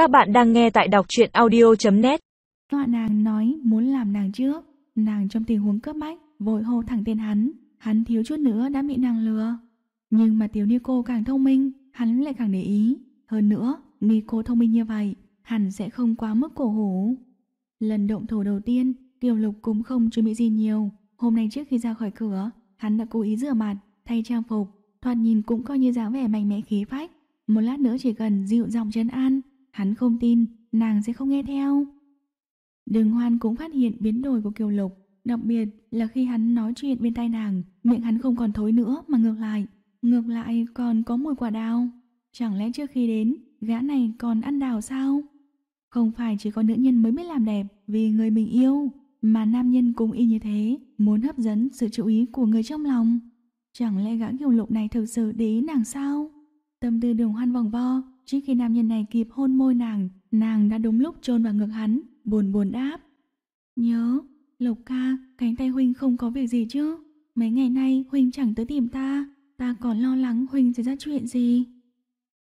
Các bạn đang nghe tại đọc truyện audio.net Họa nàng nói muốn làm nàng trước. Nàng trong tình huống cấp bách, Vội hô thẳng tên hắn. Hắn thiếu chút nữa đã bị nàng lừa. Nhưng mà tiểu Nico càng thông minh, Hắn lại càng để ý. Hơn nữa Nico thông minh như vậy hắn sẽ không quá mức cổ hủ. Lần động thổ đầu tiên, Tiểu lục cũng không chuẩn bị gì nhiều. Hôm nay trước khi ra khỏi cửa, Hắn đã cố ý rửa mặt, Thay trang phục, Thoạt nhìn cũng coi như dáng vẻ mạnh mẽ khí phách. Một lát nữa chỉ cần dịu giọng chân an. Hắn không tin, Nàng sẽ không nghe theo. Đường hoan cũng phát hiện biến đổi của Kiều Lục Đặc biệt là khi hắn nói chuyện bên tai nàng, Miệng hắn không còn thối nữa mà ngược lại Ngược lại còn có mùi quả đào. Chẳng lẽ trước khi đến, Gã này còn ăn đào sao? Không phải chỉ có nữ nhân mới biết làm đẹp Vì người mình yêu, Mà nam nhân cũng y như thế, Muốn hấp dẫn sự chú ý của người trong lòng. Chẳng lẽ gã Kiều Lục này thực sự để ý nàng sao? Tâm tư đường hoan vòng vo Trước khi nam nhân này kịp hôn môi nàng Nàng đã đúng lúc trôn vào ngực hắn Buồn buồn đáp. Nhớ, Lộc ca, cánh tay Huynh không có việc gì chứ? Mấy ngày nay Huynh chẳng tới tìm ta Ta còn lo lắng Huynh sẽ ra chuyện gì?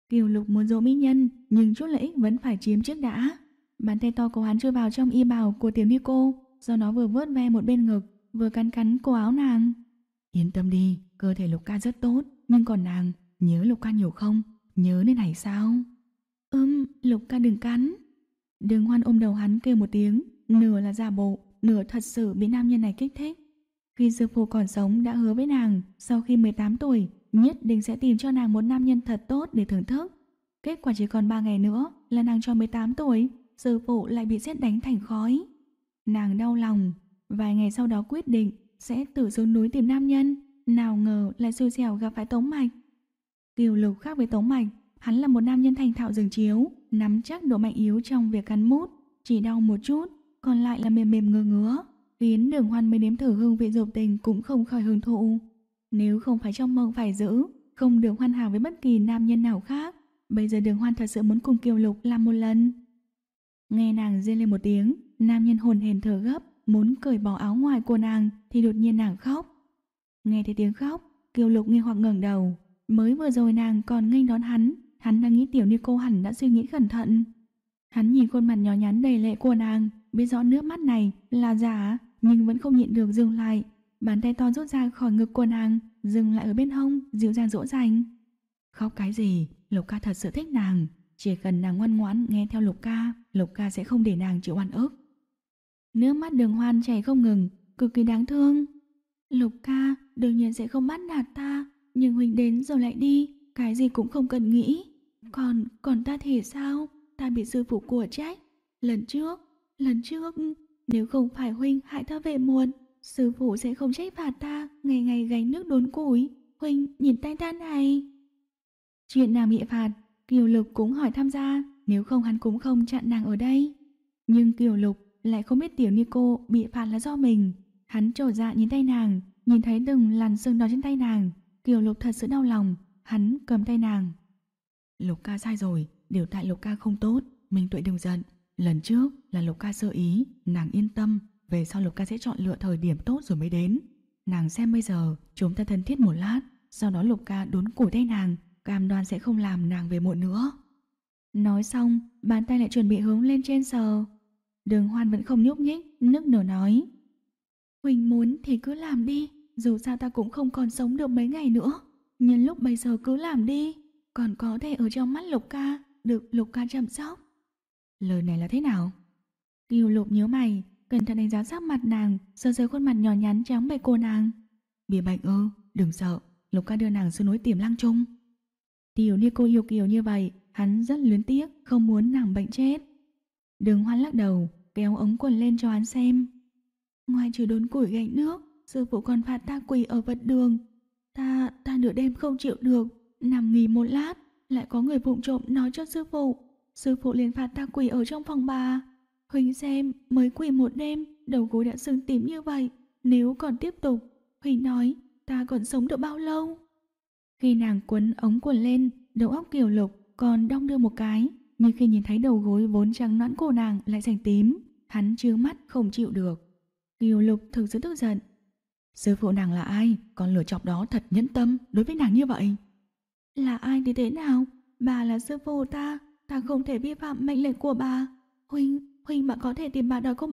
Kiều Lục muốn dỗ mỹ nhân Nhưng chút lợi ích vẫn phải chiếm trước đã. Bàn tay to của hắn chui vào trong y bào của tiểu cô, Do nó vừa vớt ve một bên ngực Vừa cắn cắn cổ áo nàng. Yên tâm đi, cơ thể Lục ca rất tốt Nhưng còn nàng, nhớ Lục ca nhiều không? Nhớ nên này sao? Ưm, Lục ca đừng cắn. Đường hoan ôm đầu hắn kêu một tiếng Nửa là giả bộ, nửa thật sự bị nam nhân này kích thích. Khi sư phụ còn sống đã hứa với nàng Sau khi 18 tuổi Nhất định sẽ tìm cho nàng một nam nhân thật tốt để thưởng thức. Kết quả chỉ còn 3 ngày nữa Là nàng cho 18 tuổi Sư phụ lại bị xét đánh thành khói. Nàng đau lòng Vài ngày sau đó quyết định Sẽ tự xuống núi tìm nam nhân. Nào ngờ lại xui xẻo gặp phải Tống Mạch Kiều Lục khác với Tống Mạch Hắn là một nam nhân thành thạo rừng chiếu, nắm chắc độ mạnh yếu trong việc cắn mút, chỉ đau một chút, còn lại là mềm mềm ngơ ngứa, khiến đường hoan mới nếm thử hương vị dục tình cũng không khỏi hưởng thụ. Nếu không phải trong mộng phải giữ, không được hoàn hảo với bất kỳ nam nhân nào khác, bây giờ đường hoan thật sự muốn cùng Kiều Lục làm một lần. Nghe nàng rên lên một tiếng, nam nhân hồn hển thở gấp, muốn cởi bỏ áo ngoài của nàng thì đột nhiên nàng khóc. Nghe thấy tiếng khóc, Kiều Lục nghi hoặc ngẩng đầu, mới vừa rồi nàng còn nghênh đón hắn, Hắn đang nghĩ tiểu ni cô hẳn đã suy nghĩ cẩn thận. Hắn nhìn khuôn mặt nhỏ nhắn đầy lệ của nàng, biết rõ nước mắt này là giả, nhưng vẫn không nhịn được dừng lại. Bàn tay to rút ra khỏi ngực của nàng, dừng lại ở bên hông, dịu dàng dỗ dành. Khóc cái gì, Lục ca thật sự thích nàng. Chỉ cần nàng ngoan ngoãn nghe theo Lục ca, Lục ca sẽ không để nàng chịu oan ức. Nước mắt đường hoan chảy không ngừng, cực kỳ đáng thương. Lục ca đương nhiên sẽ không bắt nạt ta, nhưng Huynh đến rồi lại đi, cái gì cũng không cần nghĩ. Còn, còn ta thì sao? Ta bị sư phụ của trách. Lần trước, lần trước, nếu không phải Huynh hại ta về muộn, sư phụ sẽ không trách phạt ta ngày ngày gánh nước đốn củi. Huynh nhìn tay ta này. Chuyện nào bị phạt, Kiều Lục cũng hỏi tham gia, nếu không hắn cũng không chặn nàng ở đây. Nhưng Kiều Lục lại không biết tiểu Nico bị phạt là do mình. Hắn trổ dạ nhìn tay nàng, nhìn thấy từng làn sương đỏ trên tay nàng. Kiều Lục thật sự đau lòng, hắn cầm tay nàng. Lục ca sai rồi, điều tại Lục ca không tốt, Minh Tuệ đừng giận. Lần trước là Lục ca sơ ý, nàng yên tâm, về sau Lục ca sẽ chọn lựa thời điểm tốt rồi mới đến. Nàng xem bây giờ, chúng ta thân thiết một lát, sau đó Lục ca đốn củi tay nàng, cam đoan sẽ không làm nàng về muộn nữa. Nói xong, bàn tay lại chuẩn bị hướng lên trên sờ. Đường hoan vẫn không nhúc nhích, nức nở nói. Huỳnh muốn thì cứ làm đi, dù sao ta cũng không còn sống được mấy ngày nữa. Nhưng lúc bây giờ cứ làm đi còn có thể ở trong mắt Lục ca được Lục ca chăm sóc. Lời này là thế nào? Kiều Lục nhớ mày, cẩn thận đánh giá sắc mặt nàng, sờ sờ khuôn mặt nhỏ nhắn trắng bệch cô nàng. Bìa bệnh ơ đừng sợ, Lục ca đưa nàng xuống núi tìm Lăng Trung. Tiểu như cô yêu Kiều như vậy, hắn rất luyến tiếc, không muốn nàng bệnh chết. Đường hoan lắc đầu, kéo ống quần lên cho hắn xem. Ngoài trừ đốn củi gạnh nước, sư phụ còn phạt ta quỳ ở vật đường. Ta, ta nửa đêm không chịu được, Nằm nghỉ một lát, lại có người vụng trộm nói cho sư phụ. Sư phụ liền phạt ta quỳ ở trong phòng bà. Huỳnh xem, mới quỳ một đêm, đầu gối đã sưng tím như vậy. Nếu còn tiếp tục, Huỳnh nói, ta còn sống được bao lâu? Khi nàng quấn ống quần lên, đầu óc kiều lục còn đong đưa một cái. Nhưng khi nhìn thấy đầu gối vốn trắng nõn của nàng lại thành tím, hắn chứa mắt không chịu được. Kiều lục thực sự tức giận. Sư phụ nàng là ai? Con lửa chọc đó thật nhẫn tâm đối với nàng như vậy. Là ai thì thế nào? Bà là sư phụ ta, ta không thể vi phạm mệnh lệnh của bà. Huynh, huynh mà có thể tìm bà đòi công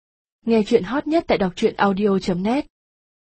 Nghe chuyện hot nhất tại đọc truyện audio.net